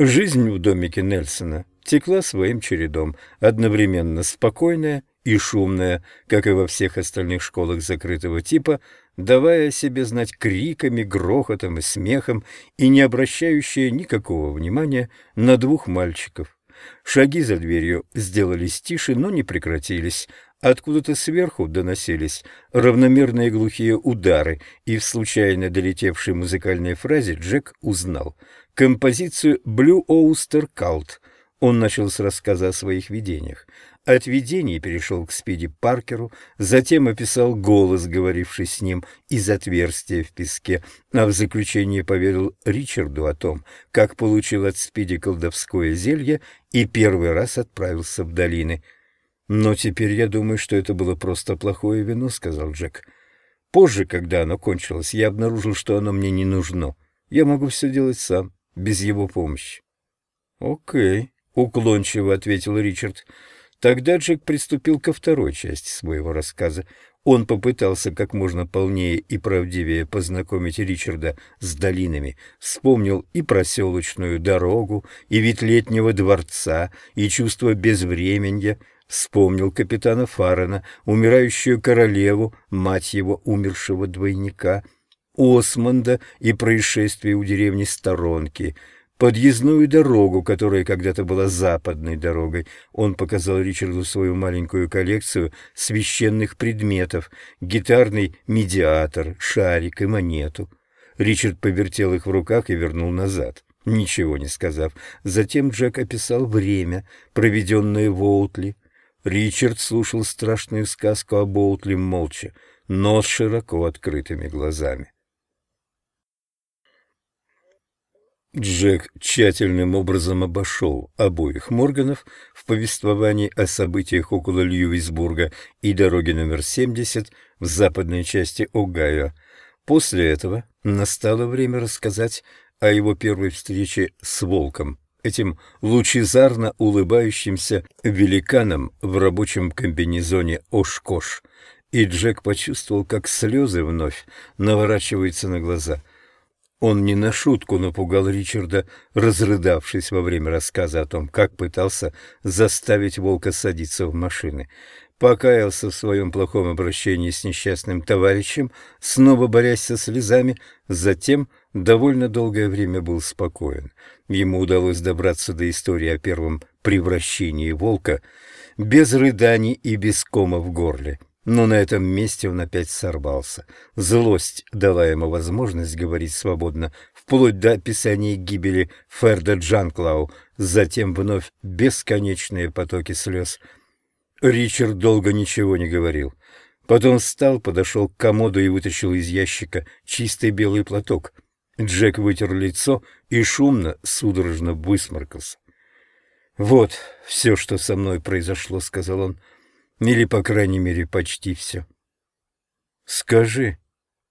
Жизнь в домике Нельсона текла своим чередом, одновременно спокойная и шумная, как и во всех остальных школах закрытого типа, давая о себе знать криками, грохотом и смехом и не обращающая никакого внимания на двух мальчиков. Шаги за дверью сделались тише, но не прекратились. Откуда-то сверху доносились равномерные глухие удары, и в случайно долетевшей музыкальной фразе Джек узнал композицию «Blue Oyster Cult». Он начал с рассказа о своих видениях. От видений перешел к Спиди Паркеру, затем описал голос, говоривший с ним из отверстия в песке, а в заключение поведал Ричарду о том, как получил от Спиди колдовское зелье и первый раз отправился в долины. «Но теперь я думаю, что это было просто плохое вино», — сказал Джек. «Позже, когда оно кончилось, я обнаружил, что оно мне не нужно. Я могу все делать сам, без его помощи». «Окей», — уклончиво ответил Ричард. Тогда Джек приступил ко второй части своего рассказа. Он попытался как можно полнее и правдивее познакомить Ричарда с долинами, вспомнил и проселочную дорогу, и вид летнего дворца, и чувство безвременья, вспомнил капитана Фарена, умирающую королеву, мать его умершего двойника, Осмонда и происшествие у деревни Сторонки — подъездную дорогу, которая когда-то была западной дорогой. Он показал Ричарду свою маленькую коллекцию священных предметов, гитарный медиатор, шарик и монету. Ричард повертел их в руках и вернул назад, ничего не сказав. Затем Джек описал время, проведенное в Оутли. Ричард слушал страшную сказку об Оутли молча, но с широко открытыми глазами. Джек тщательным образом обошел обоих Морганов в повествовании о событиях около Льюисбурга и дороги номер 70 в западной части Огайо. После этого настало время рассказать о его первой встрече с волком, этим лучезарно улыбающимся великаном в рабочем комбинезоне Ошкош. И Джек почувствовал, как слезы вновь наворачиваются на глаза – он не на шутку напугал Ричарда, разрыдавшись во время рассказа о том, как пытался заставить волка садиться в машины. Покаялся в своем плохом обращении с несчастным товарищем, снова борясь со слезами, затем довольно долгое время был спокоен. Ему удалось добраться до истории о первом превращении волка без рыданий и без кома в горле. Но на этом месте он опять сорвался. Злость дала ему возможность говорить свободно, вплоть до описания гибели Ферда Джанклау, затем вновь бесконечные потоки слез. Ричард долго ничего не говорил. Потом встал, подошел к комоду и вытащил из ящика чистый белый платок. Джек вытер лицо и шумно, судорожно высморкался. «Вот все, что со мной произошло», — сказал он. Или, по крайней мере, почти все. Скажи,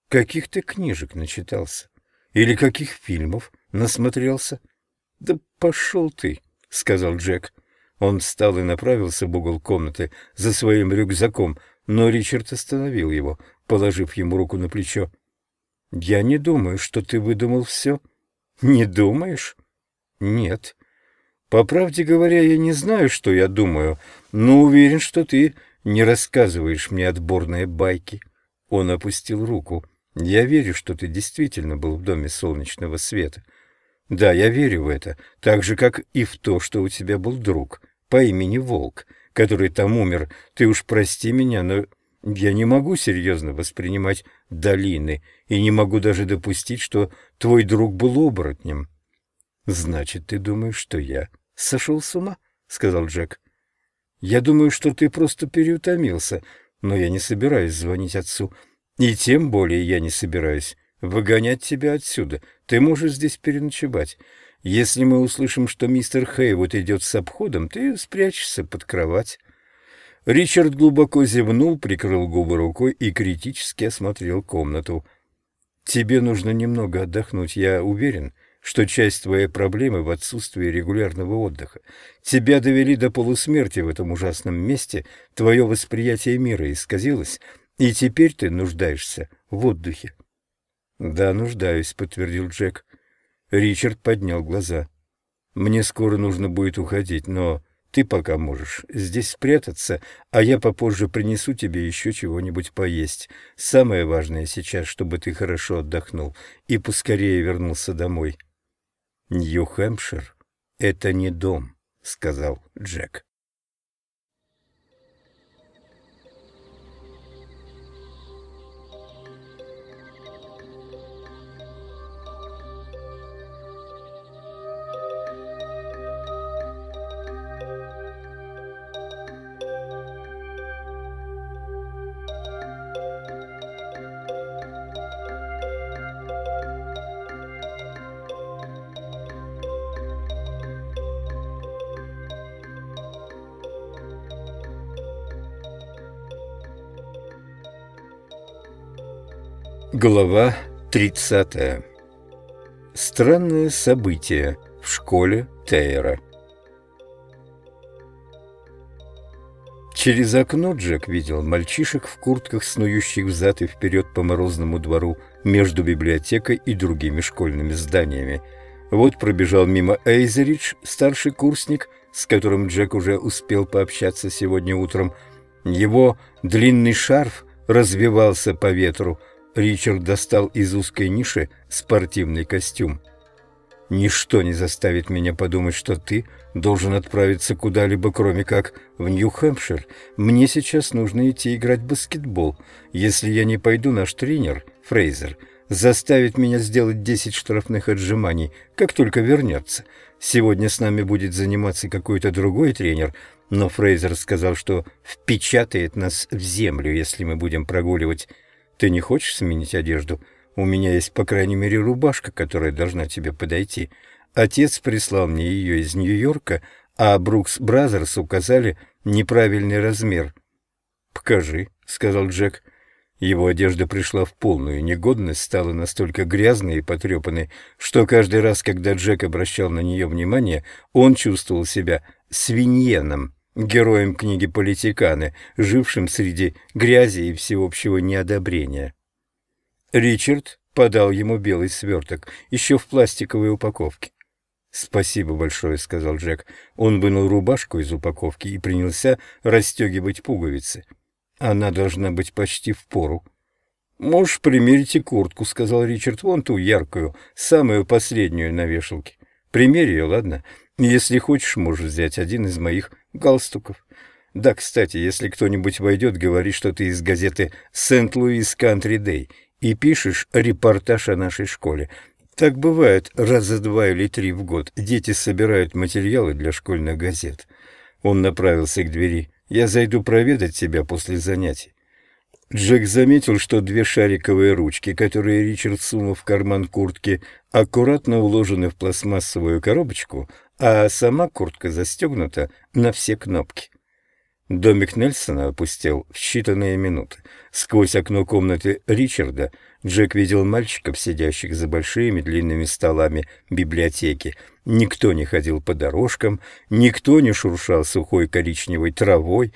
каких ты книжек начитался? Или каких фильмов насмотрелся? Да пошел ты, — сказал Джек. Он встал и направился в угол комнаты за своим рюкзаком, но Ричард остановил его, положив ему руку на плечо. — Я не думаю, что ты выдумал все. — Не думаешь? — Нет. По правде говоря, я не знаю, что я думаю, но уверен, что ты не рассказываешь мне отборные байки. Он опустил руку. Я верю, что ты действительно был в доме солнечного света. Да, я верю в это, так же, как и в то, что у тебя был друг по имени Волк, который там умер. Ты уж прости меня, но я не могу серьезно воспринимать долины и не могу даже допустить, что твой друг был оборотнем. Значит, ты думаешь, что я сошел с ума? — сказал Джек. Я думаю, что ты просто переутомился, но я не собираюсь звонить отцу. И тем более я не собираюсь выгонять тебя отсюда. Ты можешь здесь переночевать. Если мы услышим, что мистер Хейвуд идет с обходом, ты спрячешься под кровать». Ричард глубоко зевнул, прикрыл губы рукой и критически осмотрел комнату. «Тебе нужно немного отдохнуть, я уверен что часть твоей проблемы в отсутствии регулярного отдыха. Тебя довели до полусмерти в этом ужасном месте, твое восприятие мира исказилось, и теперь ты нуждаешься в отдыхе. — Да, нуждаюсь, — подтвердил Джек. Ричард поднял глаза. — Мне скоро нужно будет уходить, но ты пока можешь здесь спрятаться, а я попозже принесу тебе еще чего-нибудь поесть. Самое важное сейчас, чтобы ты хорошо отдохнул и поскорее вернулся домой. Нью-Хэмпшир — это не дом, — сказал Джек. Глава 30. Странное событие в школе Тейра. Через окно Джек видел мальчишек в куртках, снующих взад и вперед по морозному двору между библиотекой и другими школьными зданиями. Вот пробежал мимо Эйзеридж, старший курсник, с которым Джек уже успел пообщаться сегодня утром. Его длинный шарф развивался по ветру – Ричард достал из узкой ниши спортивный костюм. «Ничто не заставит меня подумать, что ты должен отправиться куда-либо, кроме как в Нью-Хэмпшир. Мне сейчас нужно идти играть в баскетбол. Если я не пойду, наш тренер, Фрейзер, заставит меня сделать десять штрафных отжиманий, как только вернется. Сегодня с нами будет заниматься какой-то другой тренер, но Фрейзер сказал, что впечатает нас в землю, если мы будем прогуливать ты не хочешь сменить одежду? У меня есть, по крайней мере, рубашка, которая должна тебе подойти. Отец прислал мне ее из Нью-Йорка, а Brooks Brothers указали неправильный размер. «Покажи», — сказал Джек. Его одежда пришла в полную негодность, стала настолько грязной и потрепанной, что каждый раз, когда Джек обращал на нее внимание, он чувствовал себя свиньеном героем книги «Политиканы», жившим среди грязи и всеобщего неодобрения. Ричард подал ему белый сверток, еще в пластиковой упаковке. «Спасибо большое», — сказал Джек. Он вынул рубашку из упаковки и принялся расстегивать пуговицы. Она должна быть почти в пору. «Можешь примерить и куртку», — сказал Ричард, — «вон ту яркую, самую последнюю на вешалке. Примерь ее, ладно? Если хочешь, можешь взять один из моих галстуков. Да, кстати, если кто-нибудь войдет, говори, что ты из газеты «Сент-Луис Кантри Дэй» и пишешь репортаж о нашей школе. Так бывает раза два или три в год. Дети собирают материалы для школьных газет. Он направился к двери. «Я зайду проведать тебя после занятий». Джек заметил, что две шариковые ручки, которые Ричард сунул в карман куртки, аккуратно уложены в пластмассовую коробочку, а сама куртка застегнута на все кнопки. Домик Нельсона опустел в считанные минуты. Сквозь окно комнаты Ричарда Джек видел мальчиков, сидящих за большими длинными столами библиотеки. Никто не ходил по дорожкам, никто не шуршал сухой коричневой травой.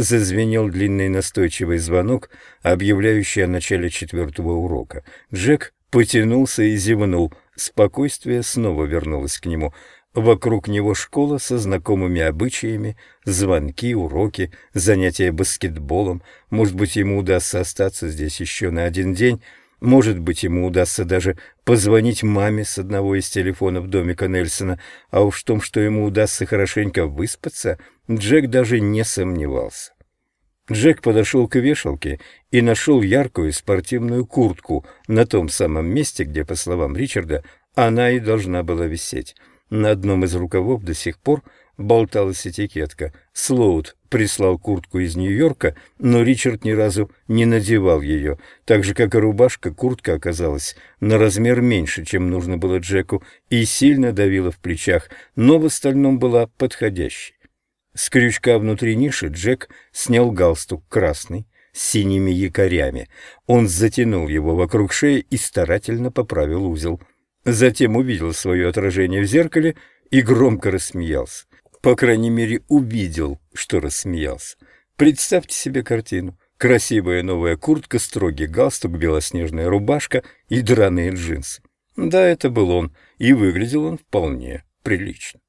Зазвенел длинный настойчивый звонок, объявляющий о начале четвертого урока. Джек потянулся и зевнул. Спокойствие снова вернулось к нему — Вокруг него школа со знакомыми обычаями, звонки, уроки, занятия баскетболом. Может быть, ему удастся остаться здесь еще на один день. Может быть, ему удастся даже позвонить маме с одного из телефонов домика Нельсона. А уж в том, что ему удастся хорошенько выспаться, Джек даже не сомневался. Джек подошел к вешалке и нашел яркую спортивную куртку на том самом месте, где, по словам Ричарда, она и должна была висеть. На одном из рукавов до сих пор болталась этикетка. Слоуд прислал куртку из Нью-Йорка, но Ричард ни разу не надевал ее. Так же, как и рубашка, куртка оказалась на размер меньше, чем нужно было Джеку, и сильно давила в плечах, но в остальном была подходящей. С крючка внутри ниши Джек снял галстук красный с синими якорями. Он затянул его вокруг шеи и старательно поправил узел. Затем увидел свое отражение в зеркале и громко рассмеялся. По крайней мере, увидел, что рассмеялся. Представьте себе картину. Красивая новая куртка, строгий галстук, белоснежная рубашка и драные джинсы. Да, это был он, и выглядел он вполне прилично.